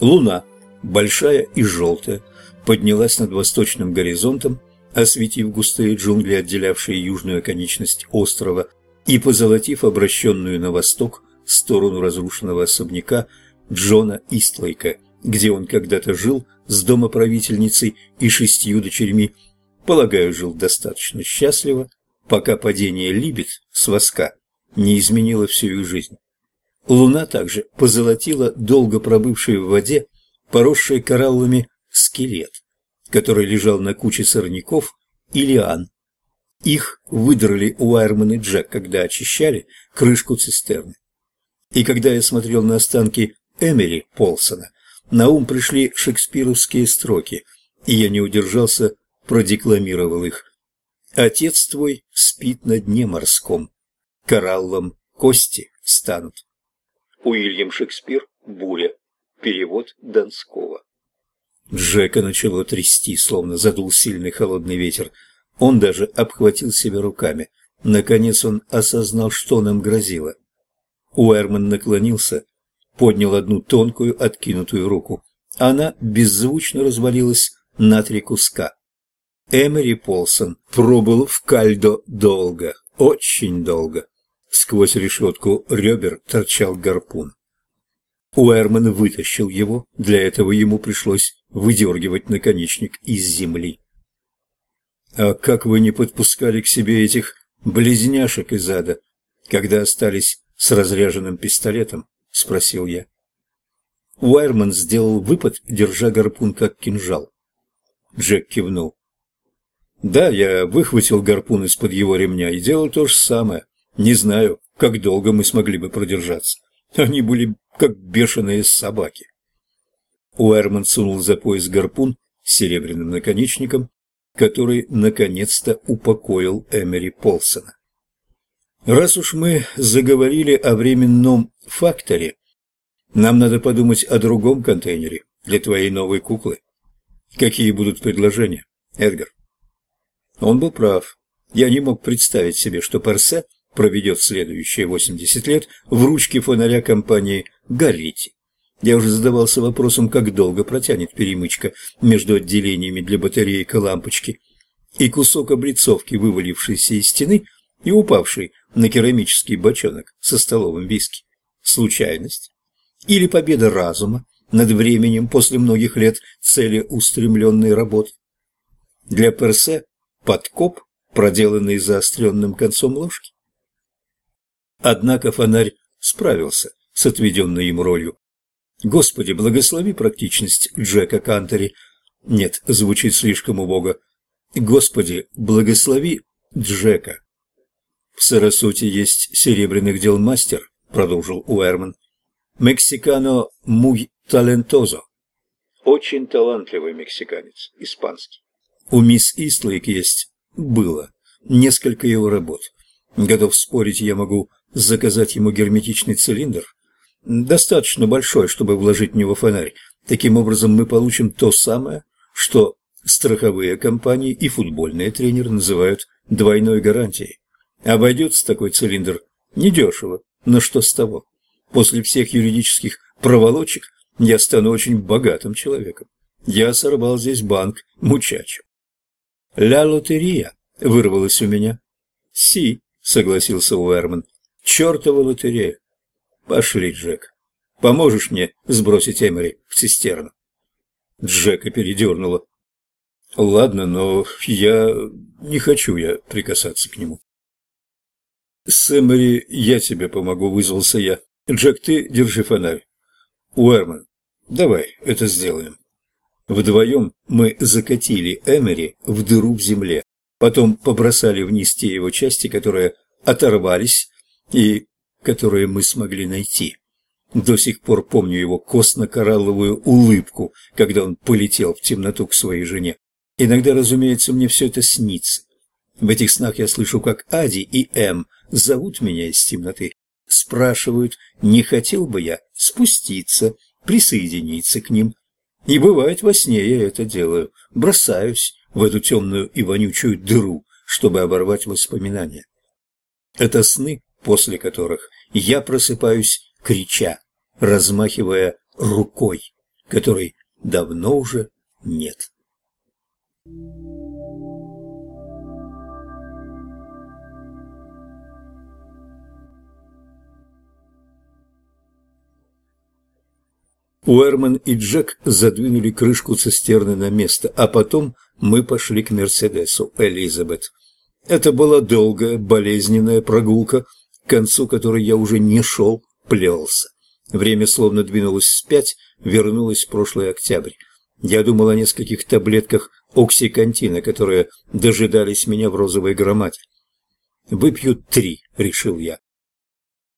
Луна, большая и желтая, поднялась над восточным горизонтом, осветив густые джунгли, отделявшие южную оконечность острова, и позолотив обращенную на восток сторону разрушенного особняка Джона Истлейка, где он когда-то жил с домоправительницей и шестью дочерьми, полагаю, жил достаточно счастливо, пока падение Либет с воска не изменило всю их жизнь. Луна также позолотила долго пробывший в воде, поросший кораллами скелет, который лежал на куче сорняков и лиан. Их выдрали Уайерман и Джек, когда очищали крышку цистерны. И когда я смотрел на останки Эмери Полсона, на ум пришли шекспировские строки, и я не удержался, продекламировал их. «Отец твой спит на дне морском, кораллом кости станут». Уильям Шекспир «Буря». Перевод Донского. Джека начало трясти, словно задул сильный холодный ветер. Он даже обхватил себя руками. Наконец он осознал, что нам грозило. Уэрман наклонился, поднял одну тонкую откинутую руку. Она беззвучно развалилась на три куска. Эмери Полсон пробыл в кальдо долго, очень долго. Сквозь решетку ребер торчал гарпун. Уэрман вытащил его, для этого ему пришлось выдергивать наконечник из земли. «А как вы не подпускали к себе этих близняшек из ада, когда остались с разряженным пистолетом?» — спросил я. Уайерман сделал выпад, держа гарпун как кинжал. Джек кивнул. «Да, я выхватил гарпун из-под его ремня и делал то же самое. Не знаю, как долго мы смогли бы продержаться. Они были как бешеные собаки. Уэрман сунул за пояс гарпун с серебряным наконечником, который наконец-то упокоил Эмери Полсона. Раз уж мы заговорили о временном факторе, нам надо подумать о другом контейнере для твоей новой куклы. Какие будут предложения, Эдгар? Он был прав. Я не мог представить себе, что Персе проведет следующие 80 лет в ручке фонаря компании «Горите». Я уже задавался вопросом, как долго протянет перемычка между отделениями для батареек и лампочки, и кусок облицовки, вывалившийся из стены и упавший на керамический бочонок со столовым виски. Случайность? Или победа разума над временем после многих лет целеустремленной работы? Для Персе подкоп, проделанный заостренным концом ложки? Однако фонарь справился с отведенной им ролью. Господи, благослови практичность Джека Кантери. Нет, звучит слишком убого. Господи, благослови Джека. В Сарасоте есть серебряных дел мастер, продолжил Уэрман. Мексикано муй талентозо. Очень талантливый мексиканец, испанский. У мисс Истлейк есть, было, несколько его работ. Готов спорить, я могу заказать ему герметичный цилиндр, достаточно большой, чтобы вложить в него фонарь. Таким образом мы получим то самое, что страховые компании и футбольные тренеры называют двойной гарантией. Обойдется такой цилиндр недешево, но что с того? После всех юридических проволочек я стану очень богатым человеком. Я сорвал здесь банк мучачо. «Ля лотерия» вырвалась у меня. «Си», — согласился Уэрман, Чертова лотерея. Пошли, Джек. Поможешь мне сбросить Эмери в цистерну? Джека передернуло. Ладно, но я не хочу я прикасаться к нему. С Эмери я тебе помогу, вызвался я. Джек, ты держи фонарь. Уэрман, давай это сделаем. Вдвоем мы закатили Эмери в дыру в земле, потом побросали вниз те его части, которые оторвались и которые мы смогли найти. До сих пор помню его косно-коралловую улыбку, когда он полетел в темноту к своей жене. Иногда, разумеется, мне все это снится. В этих снах я слышу, как Ади и М зовут меня из темноты. Спрашивают, не хотел бы я спуститься, присоединиться к ним. И бывает во сне я это делаю, бросаюсь в эту темную и вонючую дыру, чтобы оборвать воспоминания. Это сны, после которых я просыпаюсь, крича, размахивая рукой. которой давно уже нет. Уэрман и Джек задвинули крышку цистерны на место, а потом мы пошли к Мерседесу Элизабет. Это была долгая, болезненная прогулка, к концу которой я уже не шел, плелся. Время словно двинулось вспять, вернулось в прошлый октябрь. Я думал о нескольких таблетках оксикантина, которые дожидались меня в розовой громаде. «Выпью три», — решил я.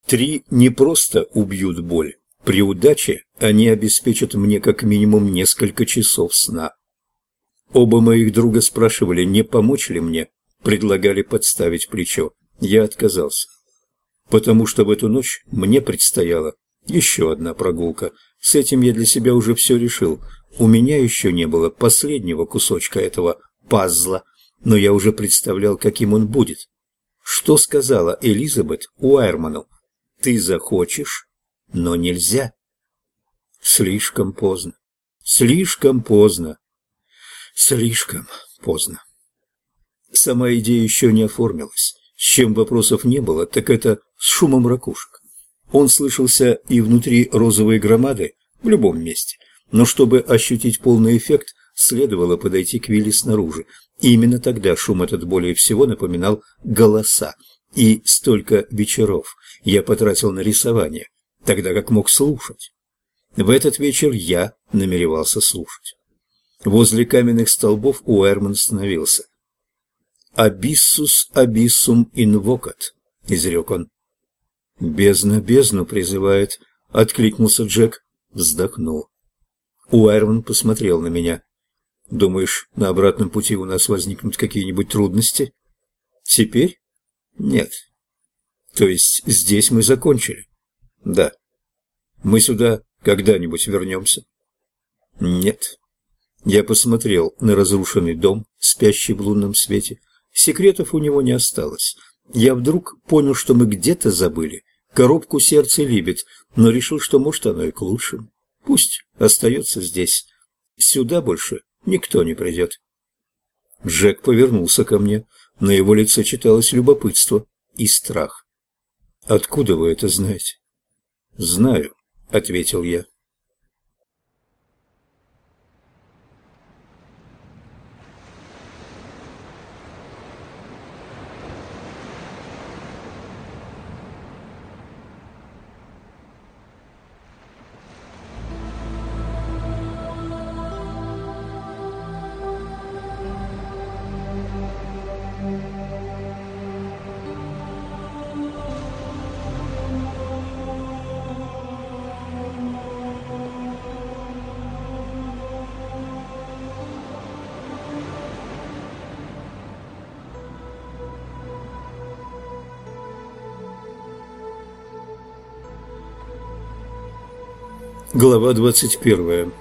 Три не просто убьют боль. При удаче они обеспечат мне как минимум несколько часов сна. Оба моих друга спрашивали, не помочь ли мне, предлагали подставить плечо. Я отказался. Потому что в эту ночь мне предстояла еще одна прогулка. С этим я для себя уже все решил. У меня еще не было последнего кусочка этого пазла, но я уже представлял, каким он будет. Что сказала Элизабет Уайерману? «Ты захочешь, но нельзя». Слишком поздно. Слишком поздно. Слишком поздно. Сама идея еще не оформилась. С чем вопросов не было, так это с шумом ракушек. Он слышался и внутри розовой громады, в любом месте. Но чтобы ощутить полный эффект, следовало подойти к Вилли снаружи. И именно тогда шум этот более всего напоминал голоса. И столько вечеров я потратил на рисование, тогда как мог слушать. В этот вечер я намеревался слушать. Возле каменных столбов Уэрман остановился. «Абиссус абиссум инвокат», — изрек он. «Бездна бездну призывает», — откликнулся Джек, вздохнул. Уайрон посмотрел на меня. «Думаешь, на обратном пути у нас возникнут какие-нибудь трудности?» «Теперь?» «Нет». «То есть здесь мы закончили?» «Да». «Мы сюда когда-нибудь вернемся?» «Нет». Я посмотрел на разрушенный дом, спящий в лунном свете. Секретов у него не осталось. Я вдруг понял, что мы где-то забыли коробку сердца Либет, но решил, что может оно и к лучшему. Пусть остается здесь. Сюда больше никто не придет. Джек повернулся ко мне. На его лице читалось любопытство и страх. «Откуда вы это знаете?» «Знаю», — ответил я. Глава 21.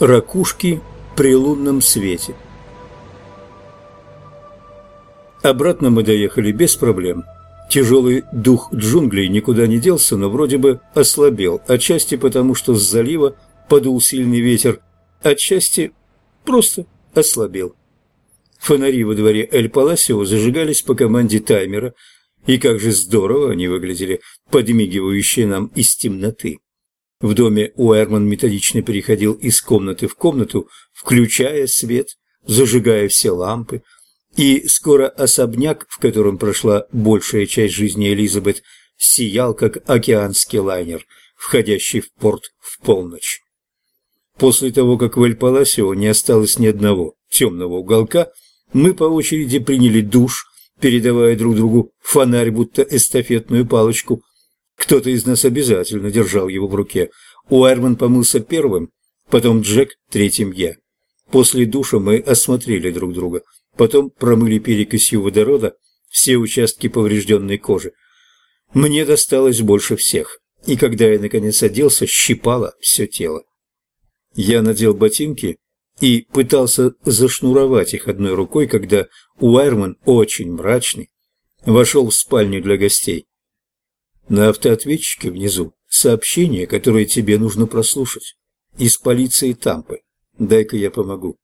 Ракушки при лунном свете. Обратно мы доехали без проблем. Тяжелый дух джунглей никуда не делся, но вроде бы ослабел, отчасти потому, что с залива подул сильный ветер, отчасти просто ослабел. Фонари во дворе Эль-Паласио зажигались по команде таймера, и как же здорово они выглядели, подмигивающие нам из темноты. В доме Уэрман методично переходил из комнаты в комнату, включая свет, зажигая все лампы, и скоро особняк, в котором прошла большая часть жизни Элизабет, сиял, как океанский лайнер, входящий в порт в полночь. После того, как в Эль-Паласио не осталось ни одного темного уголка, мы по очереди приняли душ, передавая друг другу фонарь, будто эстафетную палочку, кто-то из нас обязательно держал его в руке. Уайрман помылся первым, потом Джек, третьим я. После душа мы осмотрели друг друга, потом промыли перекисью водорода все участки поврежденной кожи. Мне досталось больше всех, и когда я наконец оделся, щипало все тело. Я надел ботинки и пытался зашнуровать их одной рукой, когда Уайрман, очень мрачный, вошел в спальню для гостей. На автоответчике внизу сообщение, которое тебе нужно прослушать. Из полиции Тампы. Дай-ка я помогу.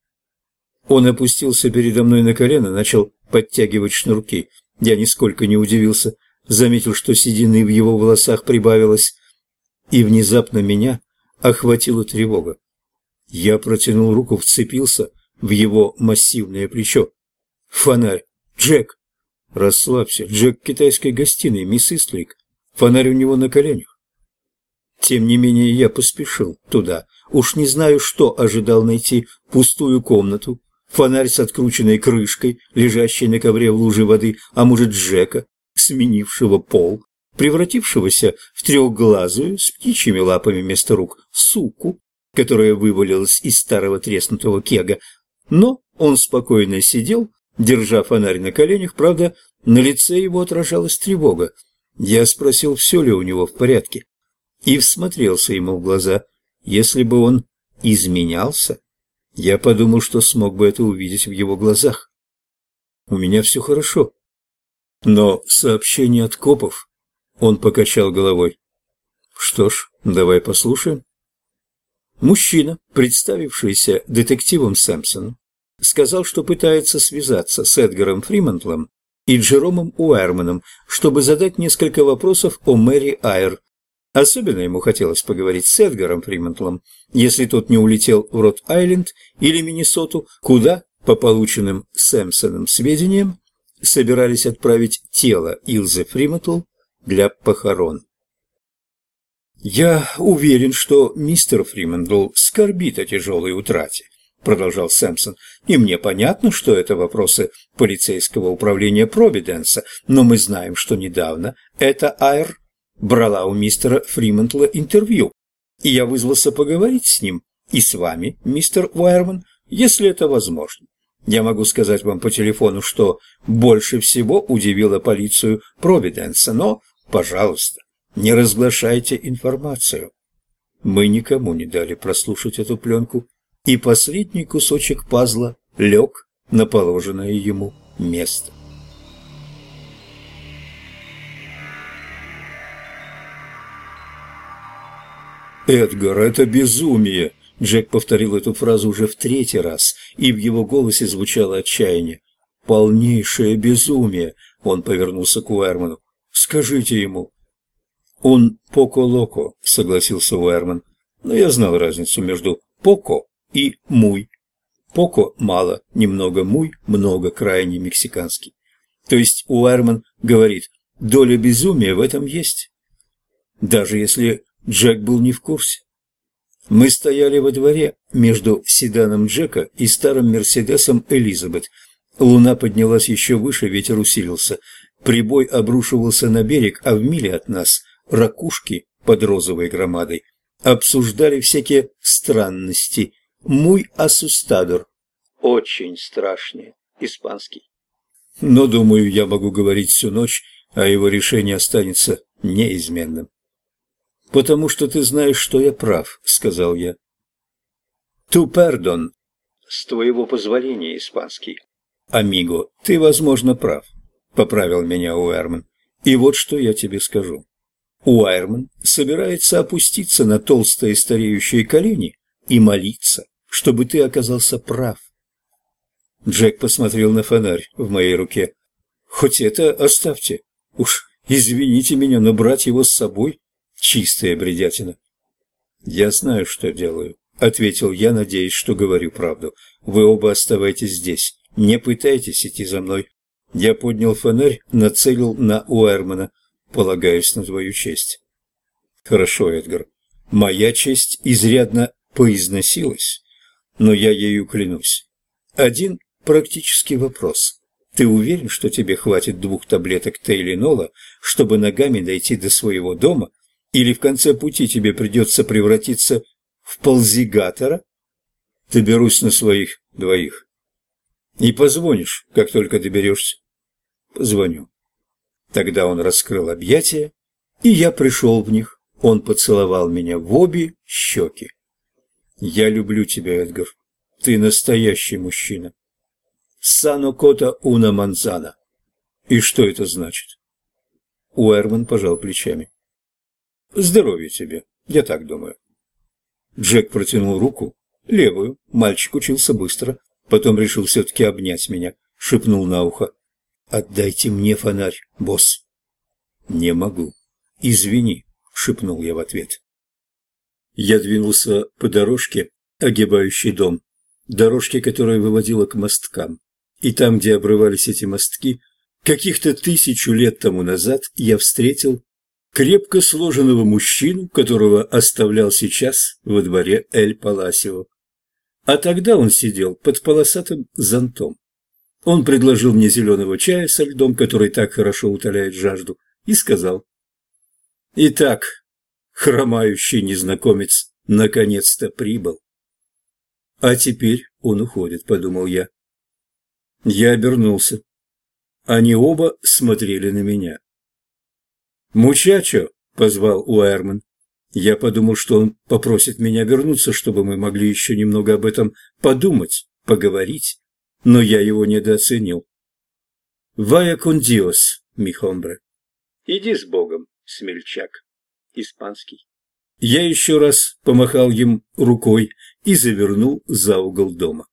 Он опустился передо мной на колено, начал подтягивать шнурки. Я нисколько не удивился, заметил, что седины в его волосах прибавилось, и внезапно меня охватила тревога. Я протянул руку, вцепился в его массивное плечо. «Фонарь! Джек!» «Расслабься, Джек китайской гостиной, мисс Истлик. Фонарь у него на коленях». Тем не менее, я поспешил туда. Уж не знаю, что ожидал найти пустую комнату, фонарь с открученной крышкой, лежащий на ковре в луже воды, а может Джека, сменившего пол, превратившегося в трехглазую, с птичьими лапами вместо рук, суку, которая вывалилась из старого треснутого кега. Но он спокойно сидел, держа фонарь на коленях, правда, на лице его отражалась тревога. Я спросил, все ли у него в порядке, и всмотрелся ему в глаза. Если бы он изменялся, я подумал, что смог бы это увидеть в его глазах. У меня все хорошо. Но сообщение от копов... Он покачал головой. Что ж, давай послушаем. Мужчина, представившийся детективом Сэмпсоном, сказал, что пытается связаться с Эдгаром Фримантлом и Джеромом Уайрманом, чтобы задать несколько вопросов о Мэри Айр, Особенно ему хотелось поговорить с Эдгаром Фримантлом, если тот не улетел в Род-Айленд или Миннесоту, куда, по полученным Сэмпсоном сведениям, собирались отправить тело Илзы Фримантл для похорон. «Я уверен, что мистер Фримантл скорбит о тяжелой утрате», продолжал Сэмпсон, «и мне понятно, что это вопросы полицейского управления Провиденса, но мы знаем, что недавно эта Айр брала у мистера Фримантла интервью, и я вызвался поговорить с ним и с вами, мистер Уайерман, если это возможно. Я могу сказать вам по телефону, что больше всего удивило полицию Провиденса, но, пожалуйста, не разглашайте информацию. Мы никому не дали прослушать эту пленку, и последний кусочек пазла лег на положенное ему место. «Эдгар, это безумие!» Джек повторил эту фразу уже в третий раз, и в его голосе звучало отчаяние. «Полнейшее безумие!» Он повернулся к Уэрману. «Скажите ему». «Он Поко-Локо», — согласился Уэрман. «Но я знал разницу между Поко и Муй. Поко мало, немного Муй, много, крайне мексиканский. То есть Уэрман говорит, доля безумия в этом есть. Даже если Джек был не в курсе. Мы стояли во дворе между седаном Джека и старым Мерседесом Элизабет. Луна поднялась еще выше, ветер усилился. Прибой обрушивался на берег, а в миле от нас ракушки под розовой громадой обсуждали всякие странности. Муй асустадор. Очень страшный, испанский. Но, думаю, я могу говорить всю ночь, а его решение останется неизменным. «Потому что ты знаешь, что я прав», — сказал я. «Ту пердон». «С твоего позволения, испанский». «Амиго, ты, возможно, прав», — поправил меня Уэрман. «И вот что я тебе скажу. Уайерман собирается опуститься на толстые стареющие колени и молиться, чтобы ты оказался прав. Джек посмотрел на фонарь в моей руке. Хоть это оставьте. Уж извините меня, но брать его с собой Чистая бредятина. «Я знаю, что делаю», — ответил я, надеясь, что говорю правду. «Вы оба оставайтесь здесь. Не пытайтесь идти за мной». Я поднял фонарь, нацелил на Уэрмана, полагаясь на твою честь. «Хорошо, Эдгар. Моя честь изрядно поизносилась, но я ею клянусь. Один практический вопрос. Ты уверен, что тебе хватит двух таблеток Тейлинола, чтобы ногами дойти до своего дома или в конце пути тебе придется превратиться в ползигатора, ты берусь на своих двоих. И позвонишь, как только доберешься. Позвоню. Тогда он раскрыл объятия, и я пришел в них. Он поцеловал меня в обе щеки. Я люблю тебя, Эдгар. Ты настоящий мужчина. Сано кота уна манзана. И что это значит? Уэрман пожал плечами. Здоровья тебе, я так думаю. Джек протянул руку, левую, мальчик учился быстро, потом решил все-таки обнять меня, шепнул на ухо. «Отдайте мне фонарь, босс». «Не могу. Извини», — шепнул я в ответ. Я двинулся по дорожке, огибающей дом, дорожке, которая выводила к мосткам. И там, где обрывались эти мостки, каких-то тысячу лет тому назад я встретил крепко сложенного мужчину, которого оставлял сейчас во дворе Эль-Паласио. А тогда он сидел под полосатым зонтом. Он предложил мне зеленого чая со льдом, который так хорошо утоляет жажду, и сказал. «Итак, хромающий незнакомец наконец-то прибыл». «А теперь он уходит», — подумал я. Я обернулся. Они оба смотрели на меня. «Мучачо!» — позвал Уэрман. Я подумал, что он попросит меня вернуться, чтобы мы могли еще немного об этом подумать, поговорить но я его недооценил. «Вая кон диос, михомбре». «Иди с Богом, смельчак». Испанский. Я еще раз помахал им рукой и завернул за угол дома.